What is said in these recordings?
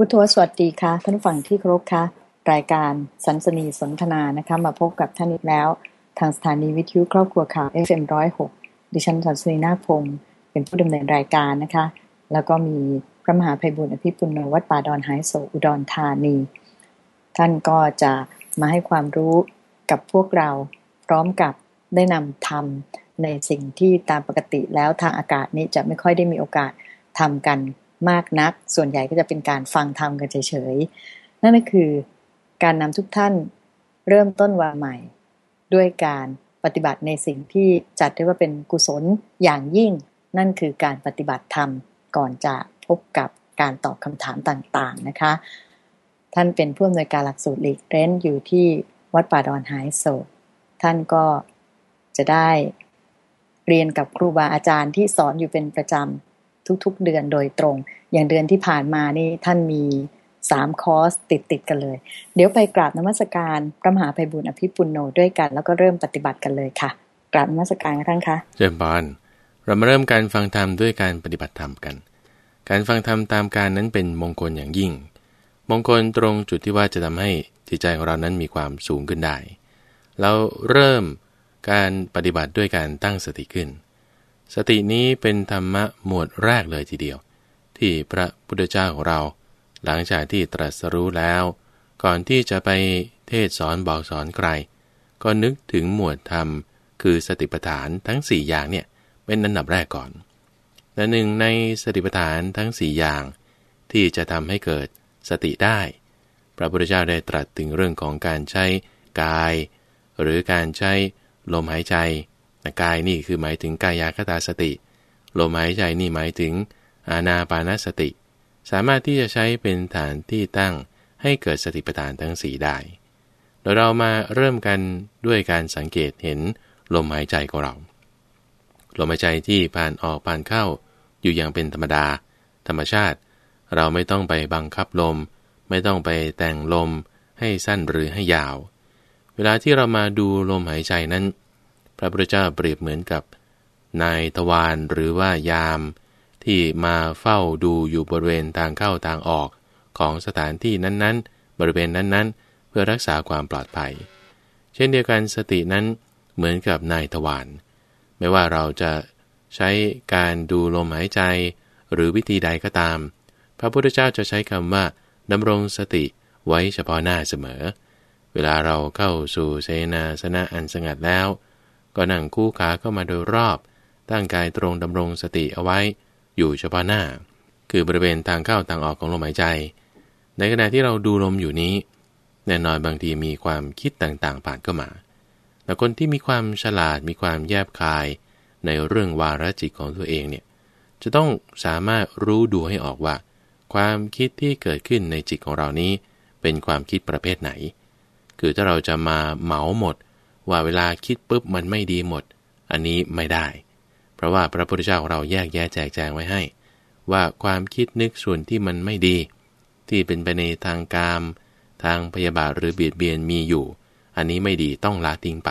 พุทธวสวัสดีค่ะท่านฝั่งที่เคารพค่ะรายการสันสนีสนทนานะคะมาพบกับท่านอีกแล้ว ทางสถานีวิทยุครอบครัวข่าว FM106 ดิฉันสันสนีนาคพงศ์เป็นผู้ดำเนินรายการนะคะ แล้วก็มีพระมหาภัยบุญอภิปุณโญวัดป่าดอนหายโศอุดรธานี ท่านก็จะมาให้ความรู้กับพวกเราพร้อมกับได้นำทำในสิ่งที่ตามปกติแล้วทางอากาศนี้จะไม่ค่อยได้มีโอกาสทำกัน มากนัก ส่วนใหญ่ก็จะเป็นการฟังธรรมกันเฉยๆ นั่นก็คือการนำทุกท่านเริ่มต้นวันใหม่ ด้วยการปฏิบัติในสิ่งที่จัดได้ว่าเป็นกุศลอย่างยิ่ง นั่นคือการปฏิบัติธรรมก่อนจะพบกับการตอบคำถามต่างๆนะคะ ท่านเป็นผู้อำนวยการหลักสูตรหลีกเร้นอยู่ที่วัดป่าดอนหายโศกท่านก็จะได้เรียนกับครูบาอาจารย์ที่สอนอยู่เป็นประจำ ทุก ๆ เดือนโดยตรง อย่างเดือนที่ผ่านมานี่ท่านมีสามคอร์สติดติดกันเลย เดี๋ยวไปกราบนมัสการพระมหาภัยบุญอภิปุโนด้วยกัน แล้วก็เริ่มปฏิบัติกันเลยค่ะ กราบนมัสการท่านคะเจริญบานเรามาเริ่มการฟังธรรมด้วยการปฏิบัติธรรมกัน การฟังธรรมตามการนั้นเป็นมงคลอย่างยิ่ง มงคลตรงจุดที่ว่าจะทำให้จิตใจของเรานั้นมีความสูงขึ้นได้เราเริ่มการปฏิบัติด้วยการตั้งสติขึ้น สตินี้เป็นธรรมะหมวดแรกเลยทีเดียว ที่พระพุทธเจ้าของเรา หลังจากที่ตรัสรู้แล้ว ก่อนที่จะไปเทศสอนบอกสอนใคร ก็นึกถึงหมวดธรรม คือสติปัฏฐานทั้ง 4 อย่างเนี่ยเป็นอันดับแรกก่อนและหนึ่งในสติปัฏฐานทั้ง 4 อย่าง ที่จะทำให้เกิดสติได้ พระพุทธเจ้าได้ตรัสถึงเรื่องของการใช้กาย หรือการใช้ลมหายใจ กายนี่คือหมายถึงกายาคตาสติ ลมหายใจนี่หมายถึงอาณาปานสติ สามารถที่จะใช้เป็นฐานที่ตั้งให้เกิดสติปัฏฐานทั้งสีได้โดยเรามาเริ่มกันด้วยการสังเกตเห็นลมหายใจของเรา ลมหายใจที่ผ่านออกผ่านเข้า อยู่อย่างเป็นธรรมดา ธรรมชาติ เราไม่ต้องไปบังคับลม ไม่ต้องไปแต่งลมให้สั้นหรือให้ยาว เวลาที่เรามาดูลมหายใจนั้น พระพุทธเจ้าเปรียบเหมือนกับ นายทวารหรือว่ายาม ที่มาเฝ้าดูอยู่บริเวณทางเข้าทางออกของสถานที่นั้นๆ บริเวณนั้นๆ เพื่อรักษาความปลอดภัย เช่นเดียวกันสตินั้นเหมือนกับนายทวารไม่ว่าเราจะใช้การดูลมหายใจ หรือวิธีใดก็ตาม พระพุทธเจ้าจะใช้คำว่าดำรงสติไว้เฉพาะหน้าเสมอ เวลาเราเข้าสู่เสนาสนะอันสงัดแล้ว ก็นั่งคู่ขาเข้ามาโดยรอบ ตั้งกายตรงดำรงสติเอาไว้ อยู่เฉพาะหน้า คือบริเวณทางเข้าทางออกของลมหายใจ ในขณะที่เราดูลมอยู่นี้ แน่นอนบางทีมีความคิดต่างๆผ่านเข้ามา แต่คนที่มีความฉลาดมีความแยบคาย ในเรื่องวาระจิตของตัวเองเนี่ย จะต้องสามารถรู้ดูให้ออกว่า ความคิดที่เกิดขึ้นในจิตของเรานี้ เป็นความคิดประเภทไหน คือถ้าเราจะมาเหมาหมด ว่าเวลาคิดปุ๊บมันไม่ดีหมด อันนี้ไม่ได้ เพราะว่าพระพุทธเจ้าของเราแยกแยะแจกแจงไว้ให้ ว่าความคิดนึกส่วนที่มันไม่ดี ที่เป็นไปในทางกาม ทางพยาบาทหรือเบียดเบียนมีอยู่ อันนี้ไม่ดีต้องละทิ้งไป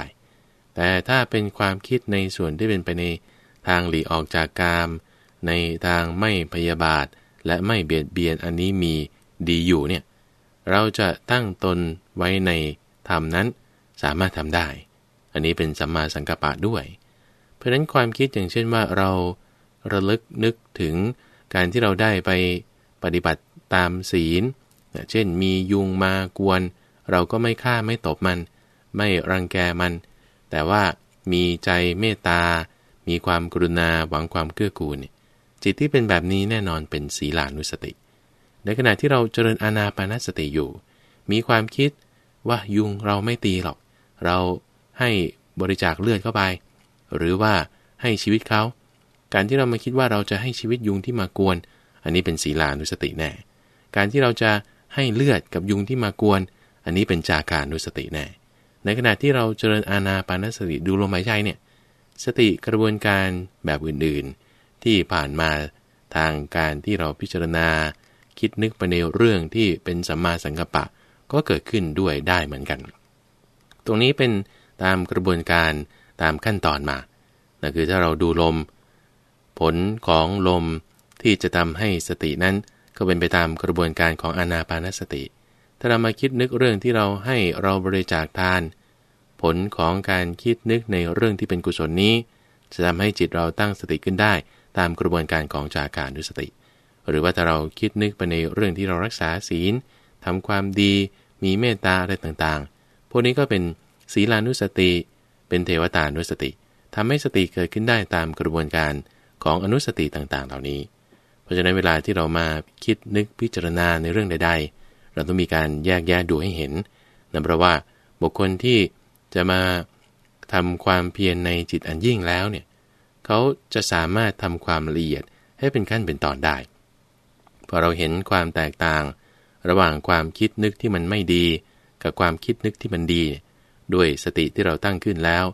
แต่ถ้าเป็นความคิดในส่วนที่เป็นไปในทางหลีออกจากกาม ในทางไม่พยาบาทและไม่เบียดเบียนอันนี้มีดีอยู่เนี่ยเราจะตั้งตนไว้ในธรรมนั้นสามารถทำได้ อันนี้เป็นสัมมาสังกัปปะด้วย เพราะนั้นความคิดอย่างเช่นว่าเราระลึกนึกถึงการที่เราได้ไปปฏิบัติตามศีล เช่นมียุงมากวน เราก็ไม่ฆ่าไม่ตบมัน ไม่รังแกมัน แต่ว่ามีใจเมตตา มีความกรุณาหวังความเกื้อกูล จิตที่เป็นแบบนี้แน่นอนเป็นศีลานุสติ ในขณะที่เราเจริญอานาปานสติอยู่ มีความคิดว่ายุงเราไม่ตีหรอก เรา ให้บริจาคเลือดเข้าไป หรือว่าให้ชีวิตเขา การที่เรามาคิดว่าเราจะให้ชีวิตยุงที่มากวน อันนี้เป็นศีลานุสติแน่ การที่เราจะให้เลือดกับยุงที่มากวน อันนี้เป็นจาการนุสติแน่ ในขณะที่เราเจริญอาณาปานสติดูลมหายใจเนี่ยสติกระบวนการแบบอื่นๆ ที่ผ่านมาทางการที่เราพิจารณา คิดนึกไปในเรื่องที่เป็นสัมมาสังกัปปะก็เกิดขึ้นด้วยได้เหมือนกัน ตรงนี้เป็น ตามกระบวนการตามขั้นตอนมานั่นคือถ้าเราดูลม ผลของลมที่จะทำให้สตินั้นก็เป็นไปตามกระบวนการของอานาปานสติ ถ้าเรามาคิดนึกเรื่องที่เราให้เราบริจาคทาน ผลของการคิดนึกในเรื่องที่เป็นกุศลนี้ จะทำให้จิตเราตั้งสติขึ้นได้ ตามกระบวนการของจาการนุสติ หรือว่าถ้าเราคิดนึกไปในเรื่องที่เรารักษาศีลทำความดี มีเมตตาอะไรต่างๆ พวกนี้ก็เป็น ศีลานุสติ เป็นเทวตานุสติทำให้สติเกิดขึ้นได้ตามกระบวนการของอนุสติต่างๆ เหล่านี้ เพราะฉะนั้นเวลาที่เรามาคิดนึกพิจารณาในเรื่องใด ๆ เราต้องมีการแยกแยะดูให้เห็นนั่นเพราะว่า บุคคลที่จะมาทำความเพียรในจิตอันยิ่งแล้วเนี่ยเขาจะสามารถทำความละเอียดให้เป็นขั้นเป็นตอนได้ พอเราเห็นความแตกต่าง ระหว่างความคิดนึกที่มันไม่ดี กับความคิดนึกที่มันดี ด้วยสติที่เราตั้งขึ้นแล้ว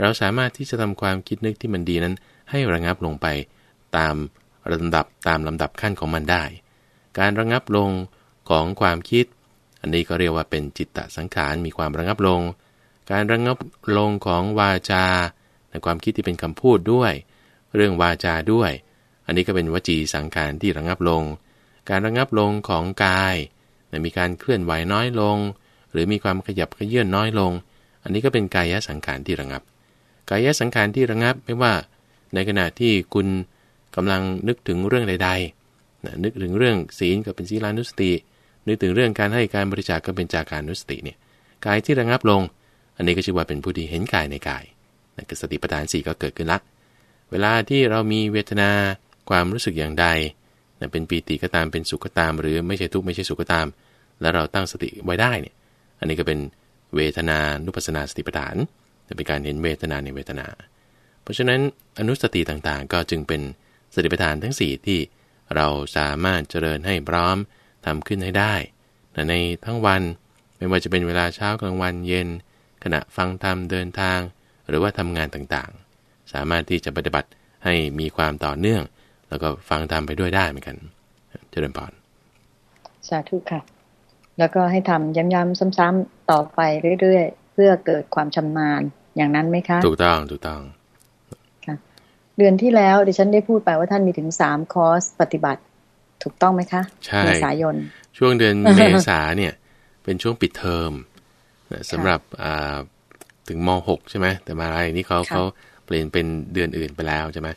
เราสามารถที่จะทำความคิดนึกที่มันดีนั้น ให้ระงับลงไปตามลำดับตามลำดับขั้นของมันได้ การระงับลงของความคิด อันนี้ก็เรียกว่าเป็นจิตตสังขารมีความระงับลง การระงับลงของวาจาในความคิดที่เป็นคำพูดด้วย เรื่องวาจาด้วย อันนี้ก็เป็นวจีสังขารที่ระงับลง การระงับลงของกายมีการเคลื่อนไหวน้อยลง หรือมีความขยับขยื่นน้อยลง อันนี้ก็เป็นกายสังขารที่ระงับ กายสังขารที่ระงับไม่ว่า ในขณะที่คุณกำลังนึกถึงเรื่องใดๆ นึกถึงเรื่องศีลก็เป็นศีลานุสติ นึกถึงเรื่องการให้การบริจาคก็เป็นจาการนุสติเนี่ยกายที่ระงับลง อันนี้ก็ชื่อว่าเป็นผู้ที่เห็นกายในกายนะคือสติปัฏฐานสี่ก็เกิดขึ้นละเวลาที่เรามีเวทนาความรู้สึกอย่างใดนะเป็นปีติก็ตามเป็นสุขก็ตาม หรือไม่ใช่ทุกข์ไม่ใช่สุขก็ตาม แล้วเราตั้งสติไว้ได้เนี่ยอันนี้ก็เป็น เวทนานุปัสสนาสติปัฏฐานจะเป็นการเห็นเวทนาในเวทนา เพราะฉะนั้นอนุสติต่างๆ ก็จึงเป็นสติปัฏฐานทั้ง 4 ที่เราสามารถเจริญให้พร้อมทำขึ้นให้ได้ในทั้งวันไม่ว่าจะเป็นเวลาเช้ากลางวันเย็น ขณะฟังธรรมเดินทาง หรือว่าทำงานต่างๆ สามารถที่จะปฏิบัติให้มีความต่อเนื่อง แล้วก็ฟังธรรมไปด้วยได้เหมือนกัน เจริญพรสาธุค่ะ แล้วก็ให้ทำย้ำๆซ้ำๆต่อไปเรื่อยๆ เพื่อเกิดความชำนาญอย่างนั้นไหมคะ ถูกต้องถูกต้องเดือนที่แล้วดิฉันได้พูดไปว่าท่านมีถึงสามคอร์สปฏิบัติ ถูกต้องไหมคะใช่เมษายน ช่วงเดือนเมษาเนี่ย เป็นช่วงปิดเทอมสำหรับถึงม .6 ใช่ไหมแต่มาอะไรนี้เขาเขาเปลี่ยนเป็นเดือนอื่นไปแล้วใช่ไหม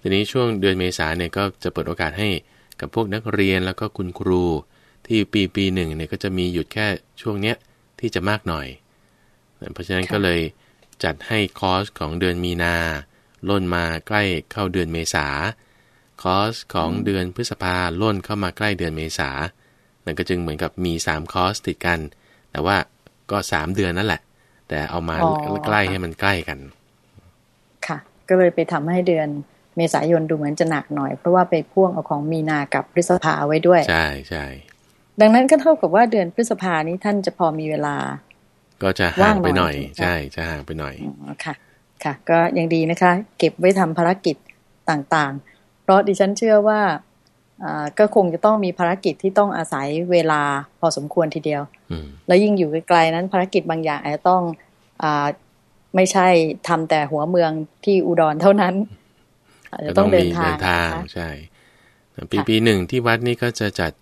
ทีนี้ช่วงเดือนเมษาเนี่ยก็จะเปิดโอกาสให้กับพวกนักเรียนแล้วก็คุณครู ที่ปีปีหนึ่งเนี่ยก็จะมีหยุดแค่ช่วงเนี้ยที่จะมากหน่อย เพราะฉะนั้นก็เลยจัดให้คอร์สของเดือนมีนาล่นมาใกล้เข้าเดือนเมษาคอสของเดือนพฤษภาล่นเข้ามาใกล้เดือนเมษานั่นก็จึงเหมือนกับมี3คอสติดกัน แต่ว่าก็ 3 เดือนนั่นแหละ แต่เอามาใกล้ให้มันใกล้กัน ค่ะ ก็เลยไปทำให้เดือนเมษายนดูเหมือนจะหนักหน่อย เพราะว่าไปพ่วงเอาของมีนากับพฤษภาไว้ด้วย ใช่ใช่ ดังนั้นก็เท่ากับว่าเดือนพฤษภานี้ท่านจะพอมีเวลา ก็จะห่างไปหน่อย ใช่จะห่างไปหน่อยอค่ะ ค่ะ ก็ยังดีนะคะ เก็บไว้ทำภารกิจต่างๆ เพราะดิฉันเชื่อว่าก็คงจะต้องมีภารกิจที่ต้องอาศัยเวลาพอสมควรทีเดียวแล้วยิ่งอยู่ไกลๆนั้นภารกิจบางอย่างอาจจะต้องอไม่ใช่ทำแต่หัวเมืองที่อุดรเท่านั้นอาจจะต้องเดินทางทางใช่ ปีปีหนึ่งที่วัดนี้ก็จะจัด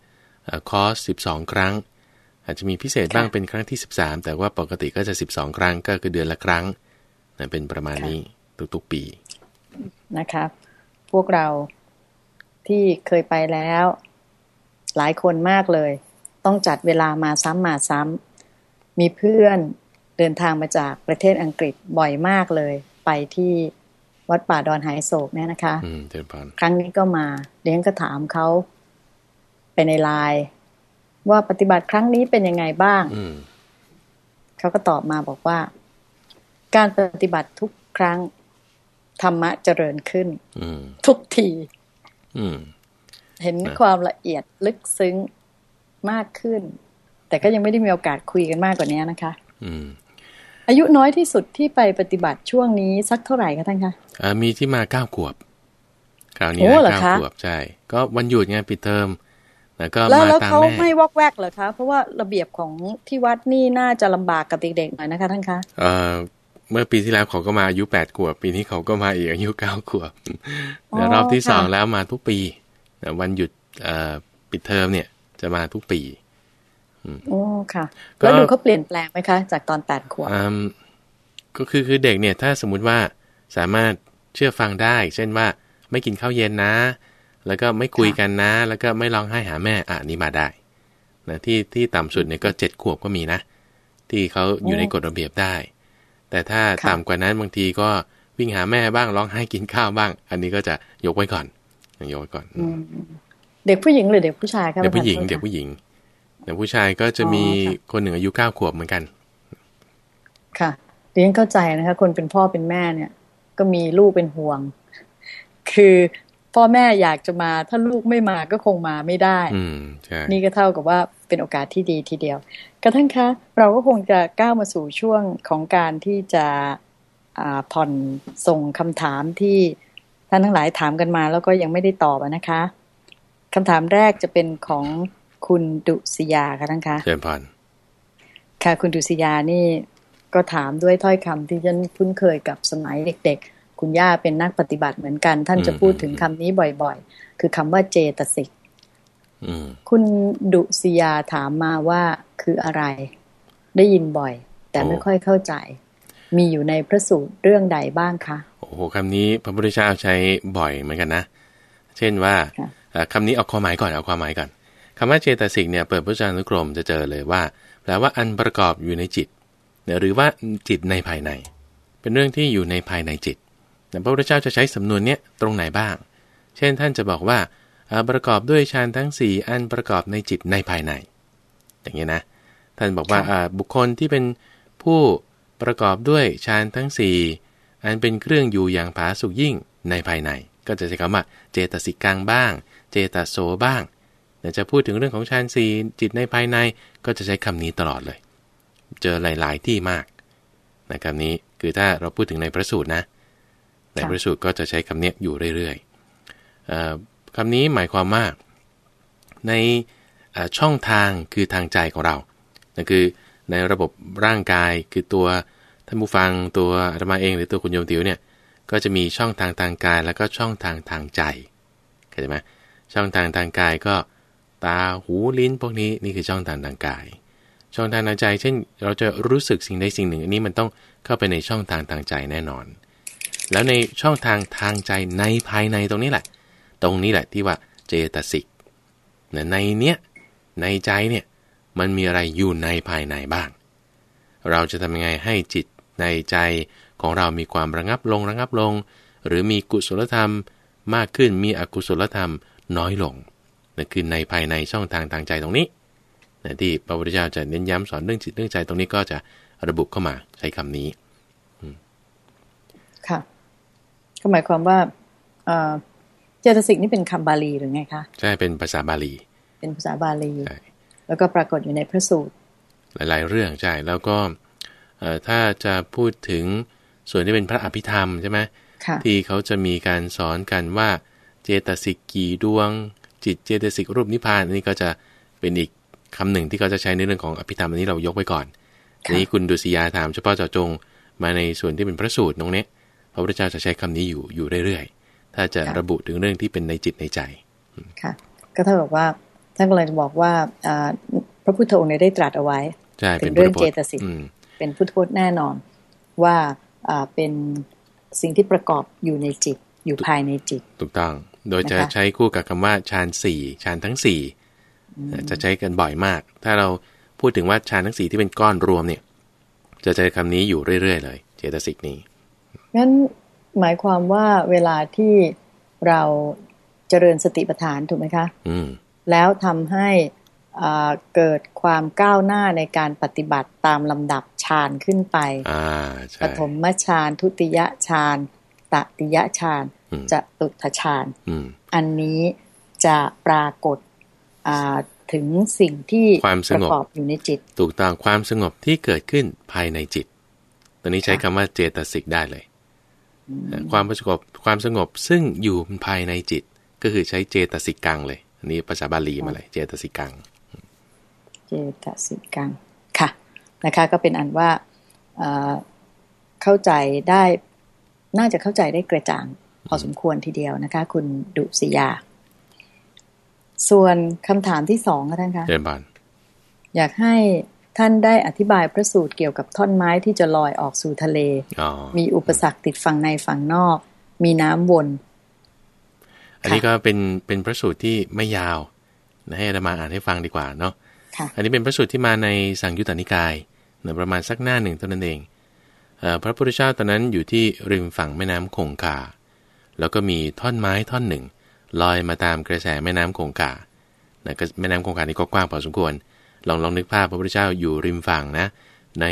คอร์สสิบสองครั้ง อาจจะมีพิเศษบ้างเป็นครั้งที่สิบสามแต่ว่าปกติก็จะสิบสองครั้งก็คือเดือนละครั้งนะเป็นประมาณนี้ทุกๆปีนะคะพวกเราที่เคยไปแล้ว หลายคนมากเลย ต้องจัดเวลามาซ้ำมาซ้ำมีเพื่อนเดินทางมาจากประเทศอังกฤษบ่อยมากเลย ไปที่วัดป่าดอนหายโศกเนี่ยนะคะครั้งนี้ก็มาเดี๋ยวก็ถามเขา ไปในไลน์ว่าปฏิบัติครั้งนี้เป็นยังไงบ้างเขาก็ตอบมาบอกว่า การปฏิบัติทุกครั้งธรรมะเจริญขึ้นทุกทีเห็นความละเอียดลึกซึ้งมากขึ้น แต่ก็ยังไม่ได้มีโอกาสคุยกันมากกว่านี้นะคะอายุน้อยที่สุดที่ไปปฏิบัติช่วงนี้สักเท่าไหร่คะท่านคะมีที่มาเก้าขวบคราวนี้นะเก้าขวบใช่ ก็วันหยุดไงปิดเทอม แล้วก็มาตามแม่แล้วเขาไม่วอกแวกเหรอคะ เพราะว่าระเบียบของที่วัดนี่น่าจะลำบากกับเด็กๆหน่อยนะคะท่านคะเเมื่อปีที่แล้วเขาก็มาอายุแปดขวบ ปีนี้เขาก็มาอีกอายุเก้าขวบรอบที่สองแล้วมาทุกปีวันหยุดปิดเทอมเนี่ย จะมาทุกปีโอ้ค่ะ แล้วดูเขาเปลี่ยนแปลงไหมคะ จากตอนแปดขวบก็คือคือเด็กเนี่ย ถ้าสมมุติว่าสามารถเชื่อฟังได้ เช่นว่าไม่กินข้าวเย็นนะ แล้วก็ไม่คุยกันนะ แล้วก็ไม่ร้องไห้หาแม่อ่านี่มาได้นะที่ที่ต่ำสุดเนี่ยก็เจ็ดขวบก็มีนะ ที่เขาอยู่ในกฎระเบียบได้ แต่ถ้าต่ำกว่านั้นบางทีก็วิ่งหาแม่บ้างร้องไห้กินข้าวบ้าง อันนี้ก็จะยกไว้ก่อนยกไว้ก่อนเด็กผู้หญิงหรือเด็กผู้ชายครับเด็กผู้หญิง เด็กผู้หญิงเด็กผู้ชายก็จะมีคนหนึ่งอายุเก้าขวบเหมือนกัน ค่ะเรียนเข้าใจนะคะ คนเป็นพ่อเป็นแม่เนี่ย ก็มีลูกเป็นห่วง คือ พ่อแม่อยากจะมา ถ้าลูกไม่มาก็คงมาไม่ได้อืมใช่นี่ก็เท่ากับว่าเป็นโอกาสที่ดีทีเดียว กระทั่งคะ เราก็คงจะก้าวมาสู่ช่วงของการที่จะผ่อนส่งคำถามที่ท่านทั้งหลายถามกันมา แล้วก็ยังไม่ได้ตอบนะคะคำถามแรกจะเป็นของคุณดุสิยาค่ะท่านคะเชิญพนค่ะคุณดุสิยานี่ก็ถามด้วยถ้อยคำที่ฉันคุ้นเคยกับสมัยเด็ก ๆ คุณย่าเป็นนักปฏิบัติเหมือนกัน ท่านจะพูดถึงคำนี้บ่อยๆ คือคำว่าเจตสิกคุณดุสิยาถามมาว่าคืออะไร ได้ยินบ่อย แต่ไม่ค่อยเข้าใจ มีอยู่ในพระสูตรเรื่องใดบ้างคะโอ้โหคำนี้พระพุทธเจ้าใช้บ่อยเหมือนกันนะ เช่นว่าคำนี้เอาความหมายก่อนเอาความหมายก่อนคำว่าเจตสิกเนี่ยเปิดพระจานุกรมจะเจอเลยว่าแปลว่าอันประกอบอยู่ในจิตหรือว่าจิตในภายใน เป็นเรื่องที่อยู่ในภายในจิต แต่พระพุทธเจ้าจะใช้สำนวนเนี้ยตรงไหนบ้าง เช่นท่านจะบอกว่าประกอบด้วยฌานทั้ง 4 อันประกอบในจิตในภายใน อย่างนี้นะ ท่านบอกว่าบุคคลที่เป็นผู้ประกอบด้วยฌานทั้ง 4 อันเป็นเครื่องอยู่อย่างผาสุกยิ่งในภายใน ก็จะใช้คำว่าเจตสิกังบ้าง เจตโสบ้างจะพูดถึงเรื่องของฌานสี่จิตในภายในก็จะใช้คำนี้ตลอดเลย เจอหลาย ๆ ที่มากในคำนี้คือถ้าเราพูดถึงในพระสูตรนะ ในพระสูตรก็จะใช้คำนี้อยู่เรื่อยๆคำนี้หมายความว่าในช่องทางคือทางใจของเรานั่นคือในระบบร่างกายคือตัวท่านผู้ฟังตัวอาตมาเองหรือตัวคุณโยมติวเนี่ยก็จะมีช่องทางทางกายแล้วก็ช่องทางทางใจเข้าใจไหมช่องทางทางกายก็ตาหูลิ้นพวกนี้นี่คือช่องทางทางกาย ช่องทางทางใจ เช่น เราจะรู้สึกสิ่งใดสิ่งหนึ่งอันนี้มันต้องเข้าไปในช่องทางทางใจแน่นอน แล้วในช่องทางทางใจในภายในตรงนี้แหละ ตรงนี้แหละที่ว่าเจตสิกในเนี้ยในใจเนี่ยมันมีอะไรอยู่ในภายในบ้าง เราจะทำยังไงให้จิตในใจของเรามีความระงับลงระงับลง หรือมีกุศลธรรมมากขึ้นมีอกุศลธรรมน้อยลงนั่นคือในภายในช่องทางทางใจตรงนี้นที่พระพุทธเจ้าจะเน้นย้ำสอนเรื่องจิตเรื่องใจตรงนี้ก็จะระบุเข้ามาใช้คำนี้ค่ะ ก็หมายความว่าเจตสิกนี่เป็นคำบาลีหรือไงคะ ใช่เป็นภาษาบาลี เป็นภาษาบาลีใช่แล้วก็ปรากฏอยู่ในพระสูตร หลาย ๆ เรื่องใช่แล้วก็ถ้าจะพูดถึงส่วนที่เป็นพระอภิธรรมใช่ไหมที่เขาจะมีการสอนกันว่าเจตสิกกี่ดวง จิตเจตสิกรูปนิพพานนี่ก็จะเป็นอีกคำหนึ่งที่เขาจะใช้ในเรื่องของอภิธรรมอันนี้เรายกไว้ก่อนนี้คุณดุสิยาถามเฉพาะเจาะจงมาในส่วนที่เป็นพระสูตรตรงนี้ พระพุทธเจ้าจะใช้คำนี้อยู่อยู่เรื่อยๆ ถ้าจะระบุถึงเรื่องที่เป็นในจิตในใจ ค่ะ ก็เท่ากับว่าท่านก็เลยบอกว่าพระพุทธองค์ได้ตรัสเอาไว้ถึงเรื่องเจตสิกเป็นพุทธพจน์แน่นอนว่าเป็นสิ่งที่ประกอบอยู่ในจิตอยู่ภายในจิต ถูกต้อง โดยจะใช้คู่กับคำว่าฌานสี่ฌานทั้งสี่จะใช้กันบ่อยมาก ถ้าเราพูดถึงว่าฌานทั้งสี่ที่เป็นก้อนรวมเนี่ย จะใช้คำนี้อยู่เรื่อยๆเลย เจตสิกนี้ งั้นหมายความว่าเวลาที่เราเจริญสติปัฏฐานถูกไหมคะอืแล้วทำให้เกิดความก้าวหน้าในการปฏิบัติตามลำดับฌานขึ้นไปปฐมฌานทุติยฌานตติยฌานจะตุทฌานอันนี้จะปรากฏถึงสิ่งที่ความสงบอยู่ในจิต ถูกต้องความสงบที่เกิดขึ้นภายในจิต ตอนนี้ใช้คำว่าเจตสิกได้เลย ความสงบความสงบซึ่งอยู่ภายในจิตก็คือใช้เจตสิกังเลยอันนี้ภาษาบาลีมาเลยเจตสิกัง เจตสิกังค่ะนะคะ ก็เป็นอันว่าเข้าใจได้น่าจะเข้าใจได้กระจ่างพอสมควรทีเดียวนะคะ คุณดุสิยา ส่วนคำถามที่สองค่ะท่านคะเดินบานอยากให้ ท่านได้อธิบายพระสูตรเกี่ยวกับท่อนไม้ที่จะลอยออกสู่ทะเล มีอุปสรรคติดฝั่งในฝั่งนอก มีน้ำวน อันนี้ก็เป็นเป็นพระสูตรที่ไม่ยาวนะให้อามาอ่านให้ฟังดีกว่าเนาะ อันนี้เป็นพระสูตรที่มาในสังยุตตนิกายนะประมาณสักหน้าหนึ่งเท่านั้นเอง พระพุทธเจ้าตอนนั้นอยู่ที่ริมฝั่งแม่น้ำคงคา แล้วก็มีท่อนไม้ท่อนหนึ่ง ลอยมาตามกระแสแม่น้ำคงคานะแม่น้ำคงคานี่ก็กว้างพอสมควร ลองลองนึกภาพพระพุทธเจ้าอยู่ริมฝั่งนะ ใน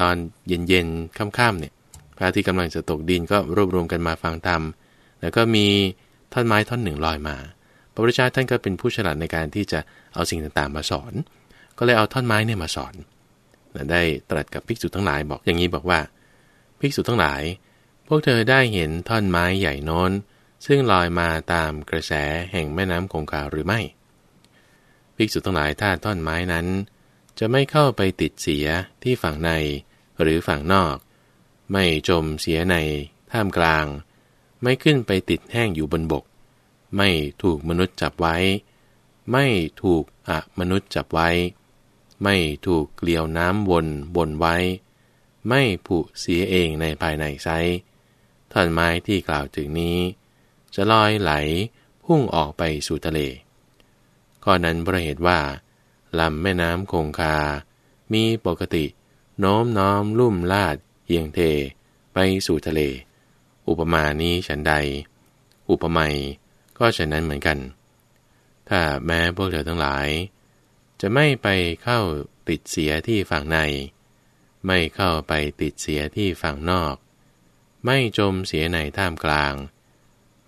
ตอนเย็นๆค่ำๆเนี่ยพระที่กำลังจะตกดินก็รวบรวมกันมาฟังธรรม แล้วก็มีท่อนไม้ท่อนหนึ่งลอยมา พระพุทธเจ้าท่านก็เป็นผู้ฉลาดในการที่จะเอาสิ่งต่างๆมาสอน ก็เลยเอาท่อนไม้เนี่ยมาสอน ได้ตรัสกับภิกษุทั้งหลายบอกอย่างนี้บอกว่า ภิกษุทั้งหลาย พวกเธอได้เห็นท่อนไม้ใหญ่น้น ซึ่งลอยมาตามกระแสแห่งแม่น้ำคงคาหรือไม่ ภิกษุทั้งหลายถ้าท่อนไม้นั้น จะไม่เข้าไปติดเสียที่ฝั่งในหรือฝั่งนอก ไม่จมเสียในท่ามกลาง ไม่ขึ้นไปติดแห้งอยู่บนบก ไม่ถูกมนุษย์จับไว้ ไม่ถูกอะมนุษย์จับไว้ ไม่ถูกเกลียวน้ำวนบนไว้ ไม่ผุเสียเองในภายในไซท่อนไม้ที่กล่าวถึงนี้ จะลอยไหลพุ่งออกไปสู่ทะเล ข้อนั้นเพราะเหตุว่าลำแม่น้ำคงคา มีปกติ โน้มน้อมลุ่มลาดเอียงเท ไปสู่ทะเล อุปมานี้ฉันใด อุปไมยก็ฉะนั้นเหมือนกัน ถ้าแม้พวกเธอทั้งหลาย จะไม่ไปเข้าติดเสียที่ฝั่งใน ไม่เข้าไปติดเสียที่ฝั่งนอก ไม่จมเสียในท่ามกลาง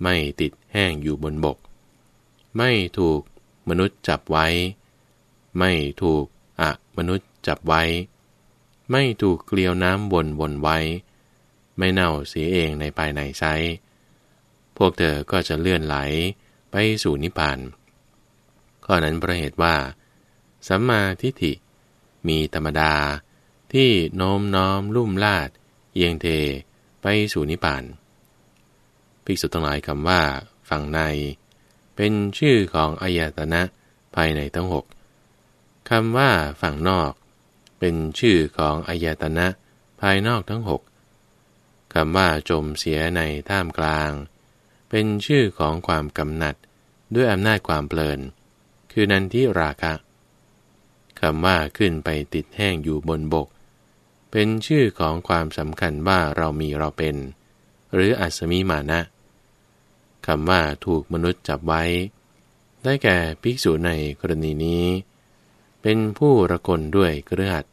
ไม่ติดแห้งอยู่บนบก ไม่ถูก มนุษย์จับไว้ ไม่ถูกอะมนุษย์จับไว้ ไม่ถูกเกลียวน้ำวนวนไว้ ไม่เน่าเสียเองในภายในไซพวกเธอก็จะเลื่อนไหลไปสู่นิพพานข้อนั้นประเหตุว่า สัมมาทิฏฐิ มีธรรมดาที่โน้มน้อมลุ่มลาดเอียงเทไปสู่นิพพาน ภิกษุทั้งหลายคำว่า ฝั่งใน เป็นชื่อของอายตนะภายในทั้งหกคำว่าฝั่งนอก เป็นชื่อของอายตนะภายนอกทั้งหกคำว่าจมเสียในท่ามกลาง เป็นชื่อของความกำหนัดด้วยอำนาจความเพลิน คือนันทิราคะคำว่าขึ้นไปติดแห้งอยู่บนบก เป็นชื่อของความสำคัญว่าเรามีเราเป็น หรืออัศมีมานะ คำว่าถูกมนุษย์จับไว้ ได้แก่ภิกษุในกรณีนี้ เป็นผู้ระคนด้วยเครือขัด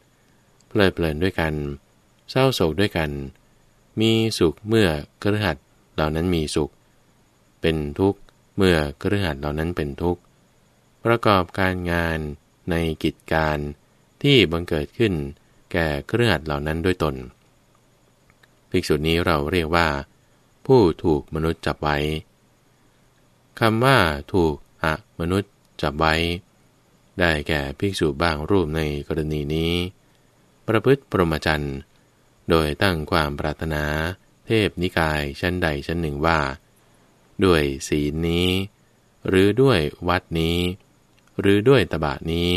เพลิดเพลินด้วยกัน เศร้าโศกด้วยกัน มีสุขเมื่อเครือขัดเหล่านั้นมีสุข เป็นทุกข์เมื่อเครือขัดเหล่านั้นเป็นทุกข์ ประกอบการงานในกิจการที่บังเกิดขึ้นแก่เครือขัดเหล่านั้นด้วยตน ภิกษุนี้เราเรียกว่า ผู้ถูกมนุษย์จับไว้ คำว่าถูกอะมนุษย์จับไว้ ได้แก่ภิกษุบางรูปในกรณีนี้ ประพฤติปรมจันทร์โดยตั้งความปรารถนา เทพนิกายชั้นใดชั้นหนึ่งว่า ด้วยศีลนี้ หรือด้วยวัดนี้ หรือด้วยตบะนี้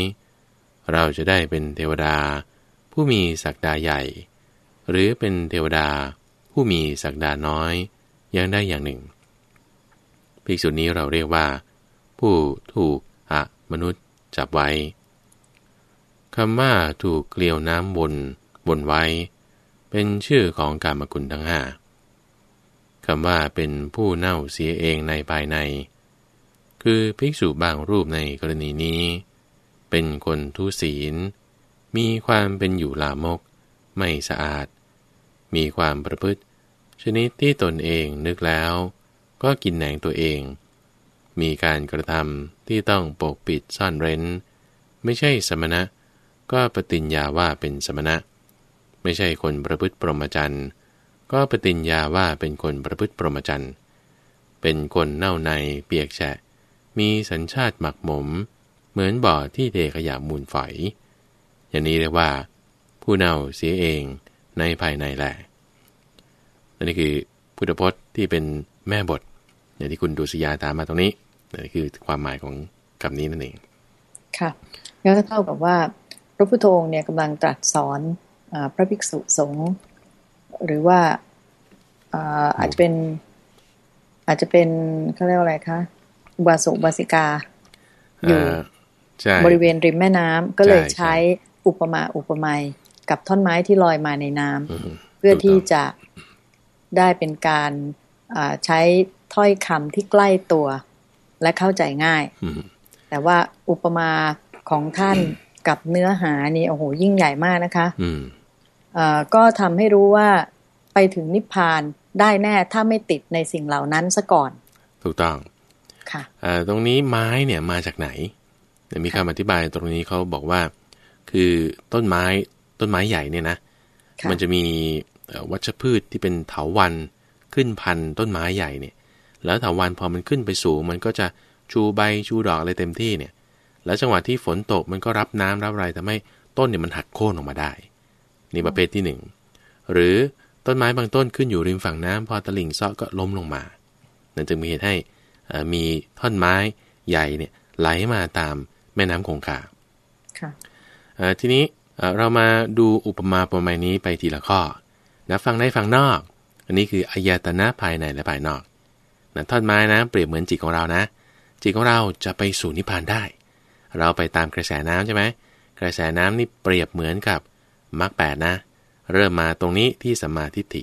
เราจะได้เป็นเทวดา ผู้มีศักดาใหญ่ หรือเป็นเทวดา ผู้มีศักดาน้อยอย่างได้อย่างหนึ่ง ภิกษุนี้เราเรียกว่า ผู้ถูกอะมนุษย์จับไว้คำว่าถูกเกลียวน้ำบนบนไว้ เป็นชื่อของกามกุลทั้งห้าคำว่าเป็นผู้เน่าเสียเองในภายใน คือภิกษุบางรูปในกรณีนี้ เป็นคนทุศีล มีความเป็นอยู่ลามก ไม่สะอาด มีความประพฤติ ชนิดที่ตนเองนึกแล้ว ก็กินแหนงตัวเอง มีการกระทำที่ต้องปกปิดซ่อนเร้น ไม่ใช่สมณะ ก็ปฏิญญาว่าเป็นสมณะ ไม่ใช่คนประพฤติปรมจันทร์ก็ปฏิญญาว่าเป็นคนประพฤติปรมจันทร์เป็นคนเน่าในเปียกแฉะ มีสัญชาติหมักหมม เหมือนบ่อที่เทขยะมูลฝอย อย่างนี้เรียกว่า ผู้เน่าเสียเองในภายในแหละนี่คือพุทธพจน์ที่เป็น แม่บทอย่างที่คุณดุสยาตามมาตรงนี้นี่คือความหมายของคำนี้นั่นเอง ค่ะแล้วก็เท่ากับว่า พระพุทโธเนี่ยกำลังตรัสสอนอพระภิกษุสงฆ์หรือว่าอาจจะเป็น อาจจะเป็นเขาเรียกว่าอะไรคะบาสุบาสิกา อยู่บริเวณริมแม่น้ำก็เลยใช้อุปมาอุปไมยกับท่อนไม้ที่ลอยมาในน้ำเพื่อที่จะได้เป็นการ ใช้ถ้อยคำที่ใกล้ตัว และเข้าใจง่าย แต่ว่าอุปมาของท่านกับเนื้อหานี่โอ้โหยิ่งใหญ่มากนะคะก็ทำให้รู้ว่าไปถึงนิพพานได้แน่ถ้าไม่ติดในสิ่งเหล่านั้นซะก่อน ถูกต้องค่ะตรงนี้ไม้เนี่ยมาจากไหนมีคำอธิบายตรงนี้เขาบอกว่า คือต้นไม้ต้นไม้ใหญ่เนี่ยนะ มันจะมีวัชพืชที่เป็นเถาวัน ขึ้นพันต้นไม้ใหญ่เนี่ย แล้วเถาวันพอมันขึ้นไปสูง มันก็จะชูใบชูดอกอะไรเต็มที่เนี่ย แล้วจังหวะที่ฝนตกมันก็รับน้ำรับอะไรทำให้ต้นเนี่ยมันหักโค่นออกมาได้ นี่ประเภทที่หนึ่งหรือต้นไม้บางต้นขึ้นอยู่ริมฝั่งน้ำพอตลิ่งซาะก็ล้มลงมา นั่นจึงมีเหตุให้มีท่อนไม้ใหญ่เนี่ยไหลมาตามแม่น้ำคงคาทีนี้เรามาดูอุปมาประมาณนี้ไปทีละข้อนะฟังในฟังนอก อันนี้คืออายตนะภายในและภายนอกนะท่อนไม้นะ เปรียบเหมือนจิตของเรานะ จิตของเราจะไปสู่นิพพานได้ เราไปตามกระแสน้ำใช่ไหมกระแสน้ำนี่เปรียบเหมือนกับมรรคแปดนะ เริ่มมาตรงนี้ที่สัมมาทิฏฐิ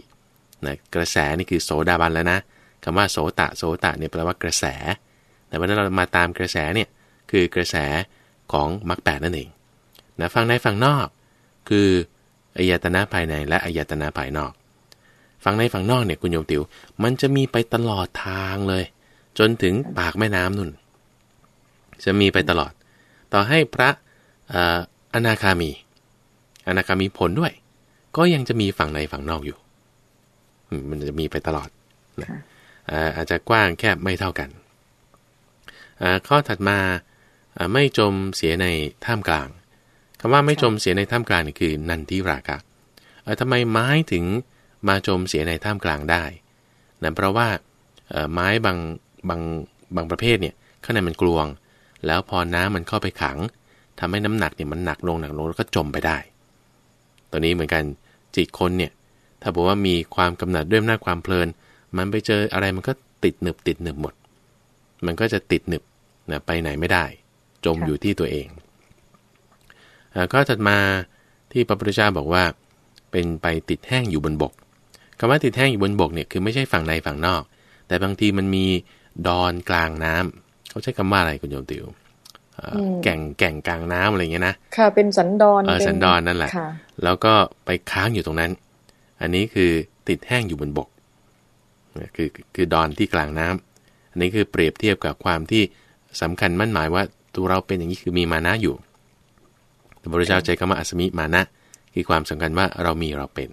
นะกระแสนี่คือโสดาบันแล้วนะคำว่าโสตะโสตะเนี่ยแปลว่ากระแส แต่วันนั้นเรามาตามกระแสเนี่ยคือกระแสของมรรคแปดนั่นเองนะฟังในฟังนอก คืออายตนะภายในและอายตนะภายนอก ฟังในฟังนอกเนี่ยคุณโยมติว มันจะมีไปตลอดทางเลย จนถึงปากแม่น้ำนุ่น จะมีไปตลอด ต่อให้พระอนาคามี อนาคามีผลด้วย ก็ยังจะมีฝั่งในฝั่งนอกอยู่ มันจะมีไปตลอดนะอาจจะกว้างแคบไม่เท่ากัน ข้อถัดมาไม่จมเสียในท่ามกลางคำว่าไม่จมเสียในท่ามกลางนี่คือนันทิรากะทำไมไม้ถึง มาจมเสียในท่ามกลางได้นั่นเพราะว่าไม้บางบางบางประเภทเนี่ยข้างในมันกลวง แล้วพอน้ำมันเข้าไปขังทำให้น้ำหนักเนี่ยมันหนักลงหนักลงแล้วก็จมไปได้ตัวนี้เหมือนกันจิตคนเนี่ยถ้าบอกว่ามีความกำหนัดด้วยหน้าความเพลิน มันไปเจออะไรมันก็ติดหนึบติดหนึบหมด มันก็จะติดหนึบนะไปไหนไม่ได้ จมอยู่ที่ตัวเองก็ถัดมาที่พระพุทธเจ้าบอกว่า เป็นไปติดแห้งอยู่บนบก คำว่าติดแห้งอยู่บนบกเนี่ยคือไม่ใช่ฝั่งในฝั่งนอก แต่บางทีมันมีดอนกลางน้ำเขาใช้คำว่าอะไรคุณโยมติวแก่งแก่งกลางน้ำอะไรเงี้ยนะค่ะเป็นสันดอนเออสันดอนนั่นแหละแล้วก็ไปค้างอยู่ตรงนั้น อันนี้คือติดแห้งอยู่บนบกคือคือดอนที่กลางน้ำอันนี้คือเปรียบเทียบกับความที่สำคัญมั่นหมายว่าตัวเราเป็นอย่างนี้คือมีมานะอยู่พระพุทธเจ้าใจคำว่าอัศมิมานะคือความสำคัญว่าเรามีเราเป็น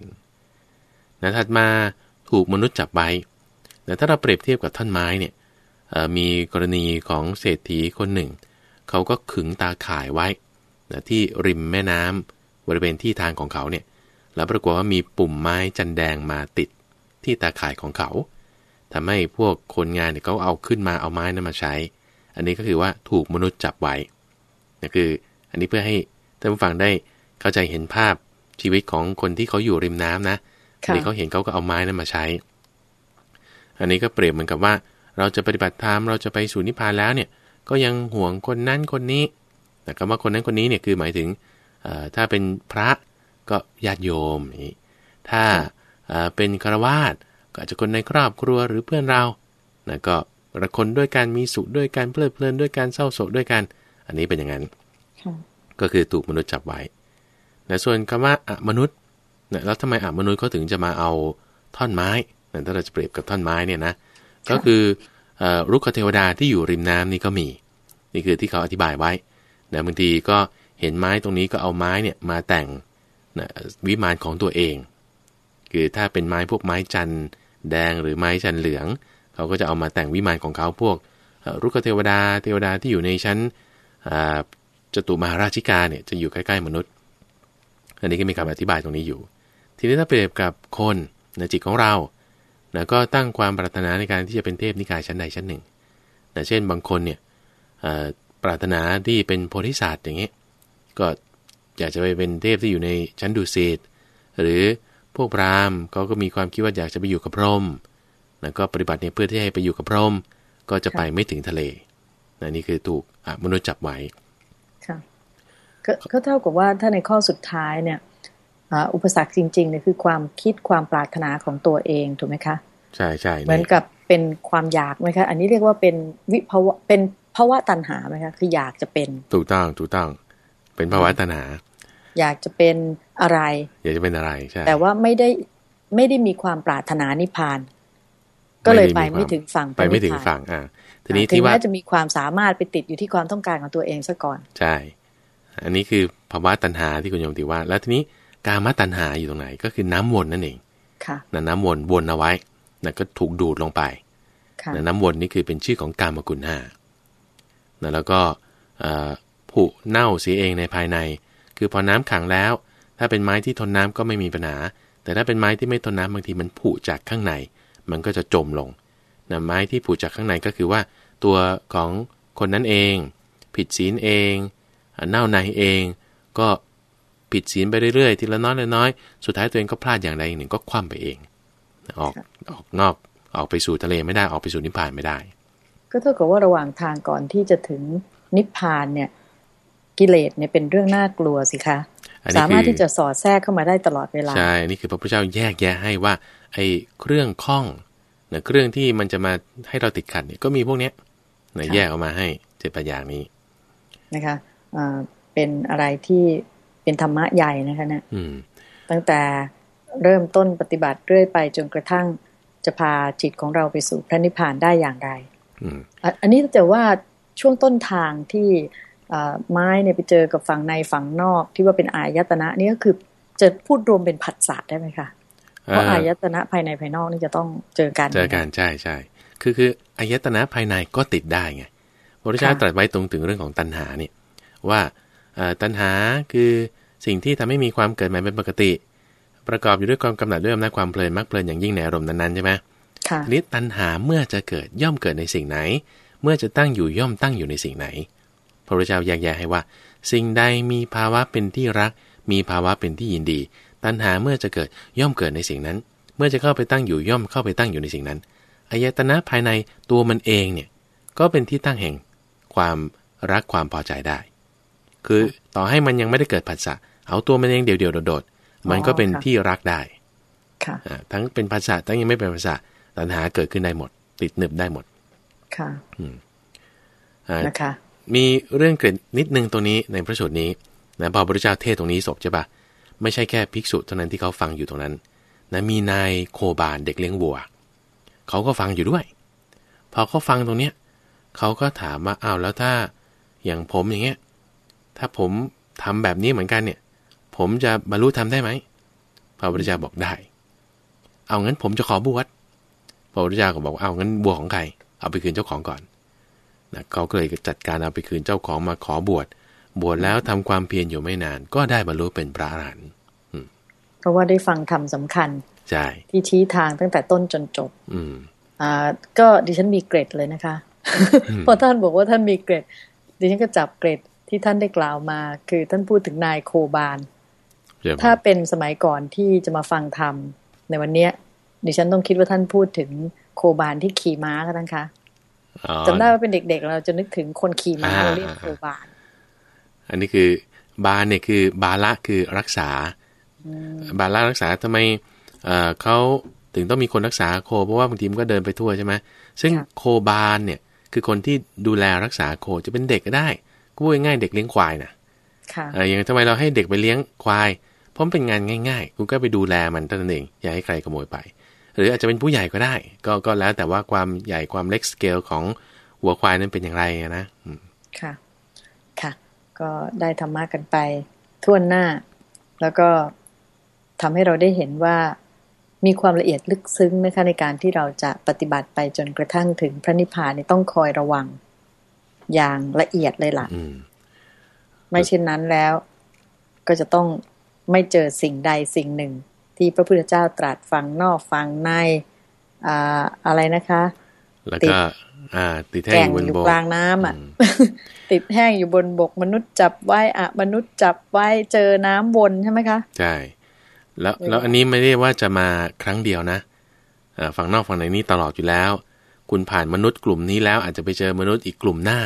นะถัดมาถูกมนุษย์จับไว้แต่ถ้าเราเปรียบเทียบกับท่อนไม้เนี่ยมีกรณีของเศรษฐีคนหนึ่ง เขาก็ขึงตาข่ายไว้นะที่ริมแม่น้ำบริเวณที่ทางของเขาเนี่ยแล้วปรากฏว่ามีปุ่มไม้จันแดงมาติดที่ตาข่ายของเขาทำให้พวกคนงานเนี่ยเขาเอาขึ้นมาเอาไม้นั้นมาใช้ อันนี้ก็คือว่าถูกมนุษย์จับไว้นะคืออันนี้เพื่อให้ท่านผู้ฟังได้เข้าใจเห็นภาพชีวิตของคนที่เขาอยู่ริมน้ำนะ ที่เขาเห็นเขาก็เอาไม้นั้นมาใช้ อันนี้ก็เปรียบเหมือนกับว่า เราจะปฏิบัติธรรมเราจะไปสู่นิพพานแล้วเนี่ย ก็ยังห่วงคนนั้นคนนี้แต่คำว่าคนนั้นคนนี้เนี่ยคือหมายถึงถ้าเป็นพระก็ญาติโยมนี่ถ้าเป็นฆราวาสก็อาจจะคนในครอบครัวหรือเพื่อนเรานะก็ระคนด้วยการมีสุขด้วยการเพลิดเพลินด้วยการเศร้าโศกด้วยกัน อันนี้เป็นอย่างนั้นก็คือถูกมนุษย์จับไว้แต่ส่วนคำว่าอมนุษย์เนี่ยแล้วทำไมอมนุษย์เขาถึงจะมาเอาท่อนไม้นั่นถ้าเราจะเปรียบกับท่อนไม้เนี่ยนะก็คือรุกขเทวดาที่อยู่ริมน้ำนี่ก็มี นี่คือที่เขาอธิบายไว้นะบางทีก็เห็นไม้ตรงนี้ก็เอาไม้เนี่ยมาแต่งนะวิมานของตัวเอง คือถ้าเป็นไม้พวกไม้จันแดงหรือไม้จันเหลือง เขาก็จะเอามาแต่งวิมานของเขาพวกรุกขเทวดาเทวดาที่อยู่ในชั้นจตุมาราชิกาเนี่ยจะอยู่ใกล้ๆมนุษย์ อันนี้ก็มีคำอธิบายตรงนี้อยู่ ทีนี้ถ้าเปรียบกับคนในจิตของเรานะก็ตั้งความปรารถนาในการที่จะเป็นเทพนิกายชั้นใดชั้นหนึ่งแต่เช่นบางคนเนี่ยปรารถนาที่เป็นโพธิสัตว์อย่างนี้ ก็อยากจะไปเป็นเทพที่อยู่ในชั้นดุสิตหรือพวกพราหมณ์เขาก็มีความคิดว่าอยากจะไปอยู่กับพรหมแล้วก็ปฏิบัติเนี่ยเพื่อที่ให้ไปอยู่กับพรหมก็จะไปไม่ถึงทะเลนะนี่คือถูกมนุษย์จับไว้ค่ะก็เท่ากับว่าถ้าในข้อสุดท้ายเนี่ย อุปสรรคจริงๆเนี่ยคือความคิดความปรารถนาของตัวเองถูกไหมคะ ใช่ใช่เหมือนกับเป็นความอยากไหมคะ อันนี้เรียกว่าเป็นวิภาวะเป็นภาวะตัณหาไหมคะ คืออยากจะเป็น ถูกต้องถูกต้อง เป็นภาวะตัณหา อยากจะเป็นอะไร อยากจะเป็นอะไรใช่ แต่ว่าไม่ได้ไม่ได้มีความปรารถนานิพพาน ก็เลยไปไม่ถึงฝั่งไปไม่ถึงฝั่งอ่าทีนี้ที่ว่าจะมีความสามารถไปติดอยู่ที่ความต้องการของตัวเองซะก่อน ใช่ อันนี้คือภาวะตัณหาที่คุณโยมติว่า แล้วทีนี้ การมตัณหาอยู่ตรงไหน ก็คือน้ำวนนั่นเองค่ะน้ำวนวนเอาไว้แล้วก็ถูกดูดลงไปน้ำวนนี่คือเป็นชื่อของกามกุลห้าแล้วก็ผุเน่าเสียเองในภายใน คือพอน้ำขังแล้ว ถ้าเป็นไม้ที่ทนน้ำก็ไม่มีปัญหา แต่ถ้าเป็นไม้ที่ไม่ทนน้ำบางทีมันผุจากข้างใน มันก็จะจมลงนะไม้ที่ผุจากข้างในก็คือว่า ตัวของคนนั้นเอง ผิดศีลเอง เน่าในเอง ก็ ผิดศีลไปเรื่อยๆ ทีละน้อยละน้อย สุดท้ายตัวเองก็พลาดอย่างใดอย่างหนึ่งก็คว่ำไปเอง ออกออกนอกออกไปสู่ทะเลไม่ได้ออกไปสู่นิพพานไม่ได้ ก็เท่ากับว่าระหว่างทางก่อนที่จะถึงนิพพานเนี่ย กิเลสเนี่ยเป็นเรื่องน่ากลัวสิคะสามารถที่จะสอดแทรกเข้ามาได้ตลอดเวลาใช่นี่คือพระพุทธเจ้าแยกแยะให้ว่า ไอ้เครื่องข้องเนี่ยเครื่องที่มันจะมาให้เราติดขัดเนี่ยก็มีพวกเนี้ยเนี่ยแยกออกมาให้เจ็ดปัญญานี้นะคะอ่าเป็นอะไรที่ เป็นธรรมะใหญ่นะคะเนะี่ยตั้งแต่เริ่มต้นปฏิบัติเรื่อยไปจนกระทั่งจะพาจิตของเราไปสู่พระนิพพานได้อย่างไรอันนี้จะว่าช่วงต้นทางที่ไม้เนี่ยไปเจอกับฝั่งในฝั่งนอกที่ว่าเป็นอายตนะนี่ก็คือจะพูดรวมเป็นผัสสะได้ไหมคะเพราะอายตนะภายในภายนอกนี่จะต้องเจอกันเจอกันใช่ใช่คือคืออายตนะภายในก็ติดได้ไงพระพุทธเจ้าตรัสไว้ตรงถึงเรื่องของตัณหาเนี่ยว่า ตัณหาคือสิ่งที่ทำให้มีความเกิดใหม่เป็นปกติ ประกอบอยู่ด้วยความกำหนัดด้วยอำนาจความเพลินมักเพลินอย่างยิ่งในอารมณ์นั้นๆใช่ไหมค่ะนิตัณหาเมื่อจะเกิดย่อมเกิดในสิ่งไหน เมื่อจะตั้งอยู่ย่อมตั้งอยู่ในสิ่งไหน พระพุทธเจ้าแยกแยะให้ว่า สิ่งใดมีภาวะเป็นที่รัก มีภาวะเป็นที่ยินดี ตัณหาเมื่อจะเกิดย่อมเกิดในสิ่งนั้น เมื่อจะเข้าไปตั้งอยู่ย่อมเข้าไปตั้งอยู่ในสิ่งนั้นอายตนะภายในตัวมันเองเนี่ยก็เป็นที่ตั้งแห่งความรักความพอใจได้ คือต่อให้มันยังไม่ได้เกิดผัสสะเอาตัวมันเองเดี่ยวๆโดดๆมันก็เป็นที่รักได้ค่ะทั้งเป็นภาษาทั้งยังไม่เป็นภาษาตัณหาเกิดขึ้นได้หมด ติดหนึบได้หมด ค่ะ อืมนะคะ มีเรื่องเกิดนิดนึงตรงนี้ในพระสูตรนี้นะพอพระพุทธเจ้าเทศตรงนี้ศพใช่ปะไม่ใช่แค่ภิกษุเท่านั้นที่เขาฟังอยู่ตรงนั้นนะมีนายโคบานเด็กเลี้ยงวัวเขาก็ฟังอยู่ด้วย พอเขาฟังตรงเนี้ยเขาก็ถามว่าอ้าวแล้วถ้าอย่างผมอย่างเงี้ย ถ้าผมทำแบบนี้เหมือนกันเนี่ย ผมจะบรรลุทำได้ไหมพระพุทธเจ้าบอกได้ เอางั้นผมจะขอบวชพระพุทธเจ้าก็บอกเอางั้นบัวของใคร เอาไปคืนเจ้าของก่อนนะเขาก็เลยจัดการเอาไปคืนเจ้าของมาขอบวช บวชแล้วทำความเพียรอยู่ไม่นาน ก็ได้บรรลุเป็นพระอรหันต์เพราะว่าได้ฟังธรรมสาคัญใช่ที่ชี้ทางตั้งแต่ต้นจนจบ อืม อ่า ก็ดิฉันมีเกรดเลยนะคะพอท่านบอกว่าท่านมีเกรดดิฉันก็จับเกรด ที่ท่านได้กล่าวมา คือท่านพูดถึงนายโคบาล ถ้าเป็นสมัยก่อนที่จะมาฟังธรรม ในวันเนี้ยดิฉันต้องคิดว่าท่านพูดถึงโคบาลที่ขี่ม้าก็ท่านคะจำได้ว่าเป็นเด็กๆ เราจะนึกถึงคนขี่ม้าเราเรียกโคบาล อันนี้คือบาลเนี่ยคือบาละคือรักษา บาละรักษาทำไมเขาถึงต้องมีคนรักษาโค เพราะว่าบางทีมันก็เดินไปทั่วใช่ไหมซึ่งโคบาลเนี่ยคือคนที่ดูแลรักษาโคจะเป็นเด็กก็ได้ก็ พูดง่ายเด็กเลี้ยงควายนะค่ะอย่างทำไมเราให้เด็กไปเลี้ยงควาย เพราะเป็นงานง่ายๆ คุณก็ไปดูแลมันตั้งเอง อย่าให้ใครขโมยไป หรืออาจจะเป็นผู้ใหญ่ก็ได้ ก็ก็แล้วแต่ว่าความใหญ่ความเล็กสเกลของหัวควายนั้นเป็นอย่างไรนะค่ะ ค่ะ ก็ได้ธรรมะกันไปทั่วหน้า แล้วก็ทำให้เราได้เห็นว่ามีความละเอียดลึกซึ้งนะคะในการที่เราจะปฏิบัติไปจนกระทั่งถึงพระนิพพานต้องคอยระวัง อย่างละเอียดเลยล่ะไม่เช่นนั้นแล้ว ก็จะต้องไม่เจอสิ่งใดสิ่งหนึ่ง ที่พระพุทธเจ้าตรัสฟังนอกฟังในอะอะไรนะคะแล้วก็อ่าติดแท่แก่งงอยู่บนอยู่บกกลางน้ำอะอืมติดแห้งอยู่บนบก มนุษย์จับไว้อะมนุษย์จับไว้เจอน้ำวนใช่ไหมคะ ใช่ แล้วเออแล้วอันนี้ไม่ได้ว่าจะมาครั้งเดียวนะอ่าฝั่งนอกฝั่งในนี่ตลอดอยู่แล้ว คุณผ่านมนุษย์กลุ่มนี้แล้วอาจจะไปเจอมนุษย์อีกกลุ่มหน้า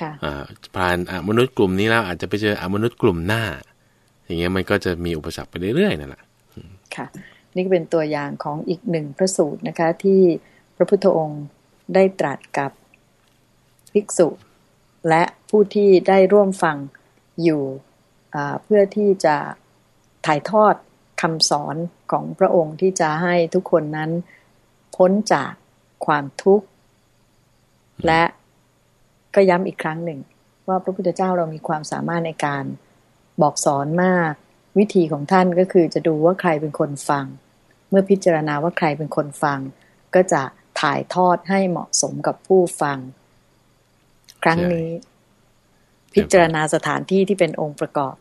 ค่ะอ่าผ่านอะมนุษย์กลุ่มนี้แล้วอาจจะไปเจออะมนุษย์กลุ่มหน้า อย่างเงี้ยมันก็จะมีอุปสรรคไปเรื่อยๆนั่นแหละค่ะ นี่ก็เป็นตัวอย่างของอีกหนึ่งพระสูตรนะคะ ที่พระพุทธองค์ได้ตรัสกับภิกษุ และผู้ที่ได้ร่วมฟังอยู่อ่าเพื่อที่จะถ่ายทอดคำสอนของพระองค์ที่จะให้ทุกคนนั้นพ้นจาก ความทุกข์ และก็ย้ำอีกครั้งหนึ่ง ว่าพระพุทธเจ้าเรามีความสามารถในการบอกสอนมาก วิธีของท่านก็คือจะดูว่าใครเป็นคนฟัง เมื่อพิจารณาว่าใครเป็นคนฟัง ก็จะถ่ายทอดให้เหมาะสมกับผู้ฟัง ครั้งนี้ พิจารณาสถานที่ที่เป็นองค์ประกอบ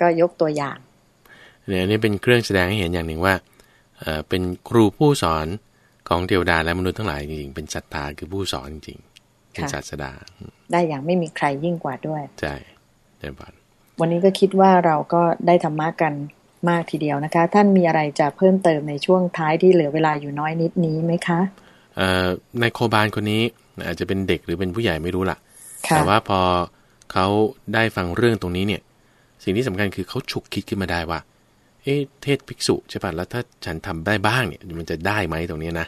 ก็ยกตัวอย่างเนี่ยอันนี้เป็นเครื่องแสดงให้เห็นอย่างหนึ่งว่าเอ่อเป็นครูผู้สอน ของเทวดาและมนุษย์ทั้งหลายจริงๆเป็นศรัทธาคือผู้สอนจริงๆเป็นค่ะศาสดา ได้อย่างไม่มีใครยิ่งกว่าด้วยใช่เดินผ่านวันนี้ก็คิดว่าเราก็ได้ธรรมะกันมากทีเดียวนะคะ ท่านมีอะไรจะเพิ่มเติมในช่วงท้ายที่เหลือเวลาอยู่น้อยนิดนี้ไหมคะเอ่อในโคบาลคนนี้อาจจะเป็นเด็กหรือเป็นผู้ใหญ่ไม่รู้ล่ะค่ะแต่ว่าพอเขาได้ฟังเรื่องตรงนี้เนี่ย สิ่งที่สำคัญคือเขาฉุกคิดขึ้นมาได้ว่า เอ๊ะเทศภิกษุใช่ป่ะแล้วถ้าฉันทำได้บ้างเนี่ยมันจะได้ไหมตรงเนี้ยนะ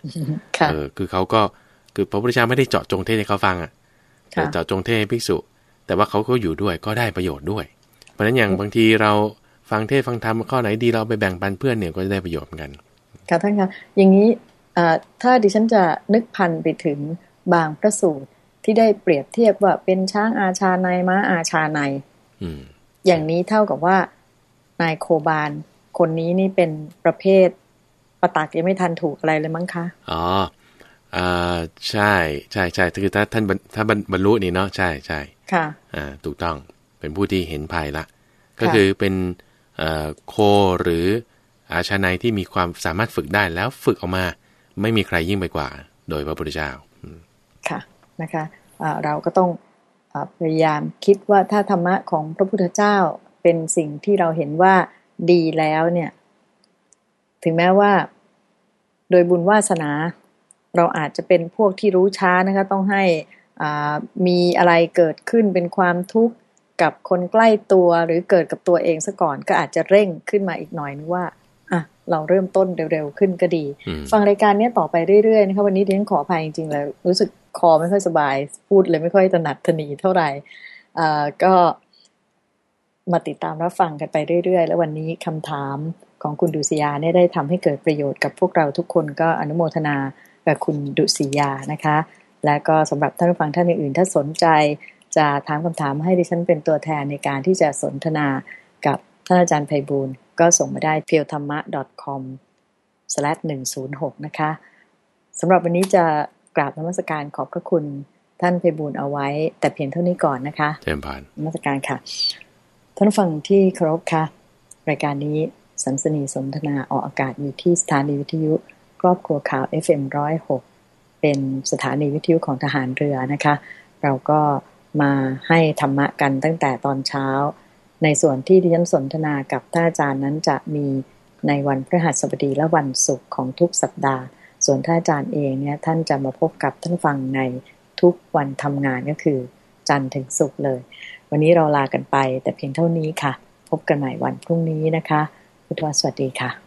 ค่ะเออคือเขาก็คือพระพุทธเจ้าไม่ได้เจาะจงเทศให้เขาฟังอะค่ะแต่เจาะจงเทศให้ภิกษุ แต่ว่าเขาก็อยู่ด้วยก็ได้ประโยชน์ด้วย เพราะฉะนั้นอย่างบางทีเราฟังเทศฟังธรรมข้อไหนดีเราไปแบ่งปันเพื่อนเนี่ยก็จะได้ประโยชน์เหมือนกันค่ะท่านคะอย่างนี้เอ่อถ้าดิฉันจะนึกพันไปถึงบางพระสูตรที่ได้เปรียบเทียบว่าเป็นช้างอาชาในม้าอาชาในอืมอย่างนี้เท่ากับว่านายโคบาล คนนี้นี่เป็นประเภทประตักยังไม่ทันถูกอะไรเลยมั้งคะ อ๋ออ่าใช่ใช่ใช่คือถ้าท่านบรรถ้าบรรบรรลุนี่เนาะใช่ใช่ค่ะอ่าถูกต้องเป็นผู้ที่เห็นภัยละ ก็ค่ะคือเป็นเอ่อโคหรืออาชาในที่มีความสามารถฝึกได้แล้วฝึกออกมา ไม่มีใครยิ่งไปกว่า โดยพระพุทธเจ้าอืมค่ะนะคะอ่าเราก็ต้องอาพยายามคิดว่าถ้าธรรมะของพระพุทธเจ้าเป็นสิ่งที่เราเห็นว่า ดีแล้วเนี่ย ถึงแม้ว่า โดยบุญวาสนา เราอาจจะเป็นพวกที่รู้ช้านะคะ ต้องให้อ่ามีอะไรเกิดขึ้นเป็นความทุกข์กับคนใกล้ตัวหรือเกิดกับตัวเองซะก่อนก็อาจจะเร่งขึ้นมาอีกหน่อยนึงว่าอะเราเริ่มต้นเร็วๆขึ้นก็ดีอืมฟังรายการเนี้ยต่อไปเรื่อยๆนะคะวันนี้ดิฉันขออภัยจริงๆเลยรู้สึกคอไม่ค่อยสบาย พูดเลยไม่ค่อยถนัดถนีเท่าไหร่อ่าก็ มาติดตามรับฟังกันไปเรื่อยๆ แล้ววันนี้คำถามของคุณดุสิยาเนี่ยได้ทำให้เกิดประโยชน์กับพวกเราทุกคนก็อนุโมทนากับคุณดุสิยานะคะ และก็สำหรับท่านผู้ฟังท่านอื่นๆ ถ้าสนใจจะถามคำถามให้ดิฉันเป็นตัวแทนในการที่จะสนทนากับท่านอาจารย์ไพบูลย์ก็ส่งมาได้ p e e l t h a m m a com 106 นะคะสำหรับวันนี้จะกราบนมัสการขอบพระคุณท่านไพบูลย์เอาไว้ แต่เพียงเท่านี้ก่อนนะคะเต็มผ่านนมัสการค่ะ ท่านฟังที่เคารพค่ะ รายการนี้สันสนีสนทนาออกอากาศอยู่ที่สถานีวิทยุครอบครัวข่าว FM106 เป็นสถานีวิทยุของทหารเรือนะคะ เราก็มาให้ธรรมะกันตั้งแต่ตอนเช้า ในส่วนที่ดิฉันสนทนากับท่านอาจารย์นั้นจะมีในวันพฤหัสบดีและวันศุกร์ของทุกสัปดาห์ ส่วนท่านอาจารย์เองเนี่ยท่านจะมาพบกับท่านฟังในทุกวันทำงานก็คือ จันทร์ถึงศุกร์เลย วันนี้เราลากันไป แต่เพียงเท่านี้ค่ะ พบกันใหม่วันพรุ่งนี้นะคะพุทธวสวัสดีค่ะ